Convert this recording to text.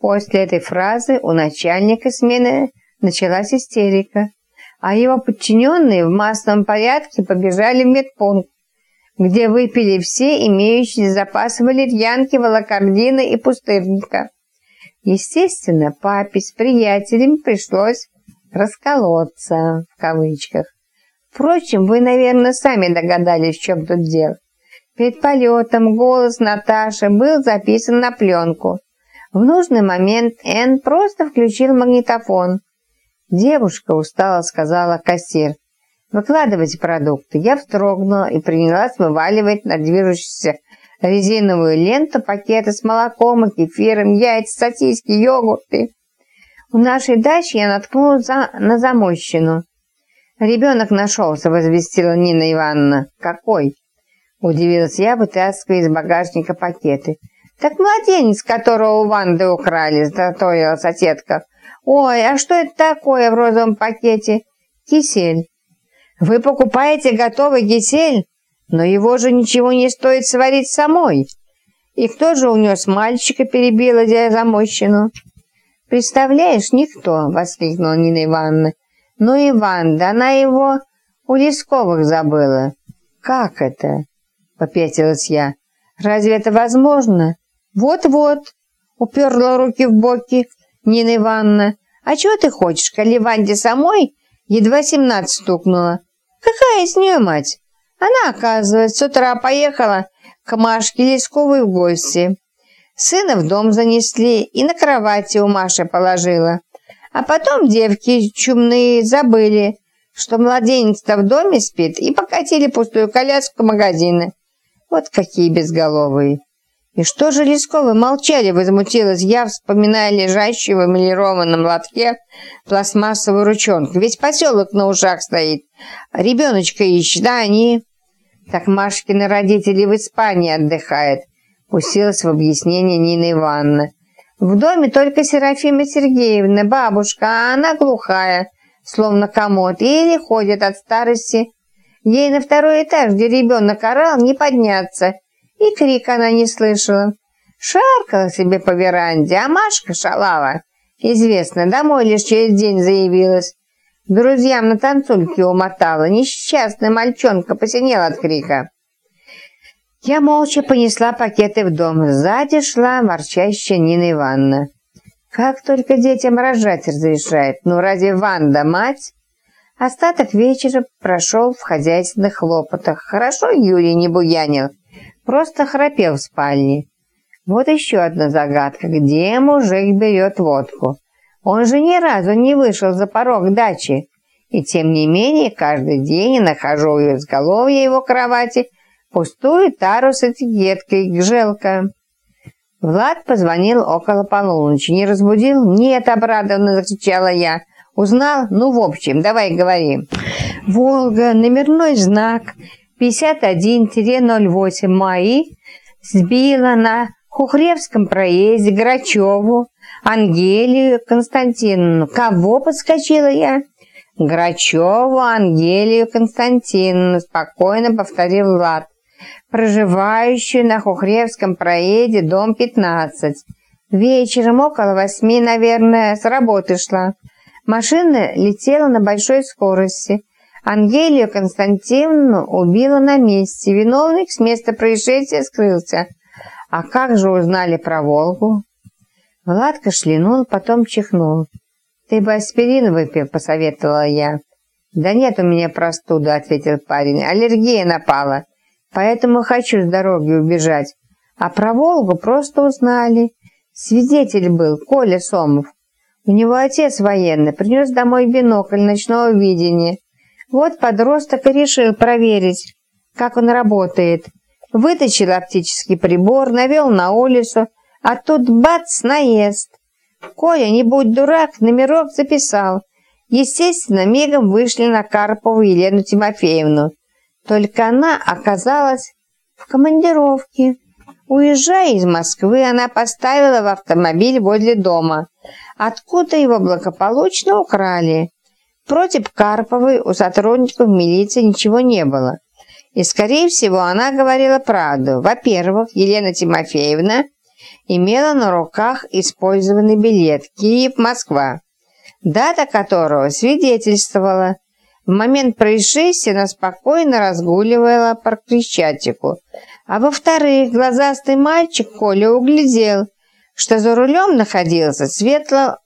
После этой фразы у начальника смены началась истерика, а его подчиненные в массовом порядке побежали в медпункт, где выпили все имеющие запасы валерьянки, волокордина и пустырника. Естественно, папе с приятелями пришлось «расколоться» в кавычках. Впрочем, вы, наверное, сами догадались, в чем тут дело. Перед полетом голос Наташи был записан на пленку. В нужный момент Энн просто включил магнитофон. Девушка устало сказала кассир. «Выкладывайте продукты». Я вздрогнула и принялась вываливать на движущуюся резиновую ленту пакеты с молоком кефиром, яйца, сосиски, йогурты. У нашей дачи я наткнулась за, на замощину. «Ребенок нашелся», — возвестила Нина Ивановна. «Какой?» — удивилась я, вытаскивая из багажника пакеты. «Так младенец, которого у Ванды украли», — затоила соседка. «Ой, а что это такое в розовом пакете?» «Кисель». «Вы покупаете готовый кисель? Но его же ничего не стоит сварить самой». «И кто же унес мальчика?» — перебила я замощину. «Представляешь, никто!» — воскликнула Нина Ивановна. «Ну, Иван, да она его у Лесковых забыла». «Как это?» — попятилась я. «Разве это возможно?» «Вот-вот», — уперла руки в боки Нина Ивановна. «А чего ты хочешь, коли Ванде самой едва семнадцать стукнула? Какая из нее мать? Она, оказывается, с утра поехала к Машке Лесковой в гости. Сына в дом занесли и на кровати у Маши положила. А потом девки чумные забыли, что младенец-то в доме спит, и покатили пустую коляску в магазины. Вот какие безголовые. И что же Лесковы молчали, возмутилась я, вспоминая лежащего в эмалированном лотке пластмассовую ручонку. Ведь поселок на ушах стоит. Ребеночка ищет, а они... Так Машкины родители в Испании отдыхают. Пустилась в объяснение Нина Ивановна. В доме только Серафима Сергеевна, бабушка, а она глухая, словно комод, или ходит от старости. Ей на второй этаж, где ребенок орал, не подняться, и крик она не слышала. Шаркала себе по веранде, а Машка шалава. Известно, домой лишь через день заявилась. Друзьям на танцульке умотала. Несчастная мальчонка посинела от крика. Я молча понесла пакеты в дом. Сзади шла ворчащая Нина Ивановна. Как только детям рожать разрешает. Ну, разве Ванда мать? Остаток вечера прошел в хозяйственных хлопотах. Хорошо Юрий не буянил, просто храпел в спальне. Вот еще одна загадка. Где мужик берет водку? Он же ни разу не вышел за порог дачи. И тем не менее, каждый день я нахожу у изголовья его кровати – пустую тару с этикеткой «Гжелка». Влад позвонил около полуночи. «Не разбудил?» «Нет», — обрадованно закричала я. «Узнал? Ну, в общем, давай говори». «Волга, номерной знак 51-08 МАИ сбила на Хухревском проезде Грачеву, Ангелию Константиновну. Кого подскочила я?» «Грачеву Ангелию Константиновну», спокойно повторил Влад проживающую на Хухревском проезде, дом 15. Вечером около восьми, наверное, с работы шла. Машина летела на большой скорости. Ангелию Константиновну убила на месте. Виновник с места происшествия скрылся. А как же узнали про Волгу? Влад кашлянул, потом чихнул. «Ты бы аспирин выпил», — посоветовала я. «Да нет у меня простуды», — ответил парень. «Аллергия напала поэтому хочу с дороги убежать. А про Волгу просто узнали. Свидетель был Коля Сомов. У него отец военный, принес домой бинокль ночного видения. Вот подросток и решил проверить, как он работает. Вытащил оптический прибор, навел на улицу, а тут бац, наезд. Коля, не будь дурак, номерок записал. Естественно, мигом вышли на Карпову Елену Тимофеевну. Только она оказалась в командировке. Уезжая из Москвы, она поставила в автомобиль возле дома, откуда его благополучно украли. Против Карповой у сотрудников милиции ничего не было. И, скорее всего, она говорила правду. Во-первых, Елена Тимофеевна имела на руках использованный билет «Киев-Москва», дата которого свидетельствовала. В момент происшествия она спокойно разгуливала по Крещатику. А во-вторых, глазастый мальчик Коля углядел, что за рулем находился светло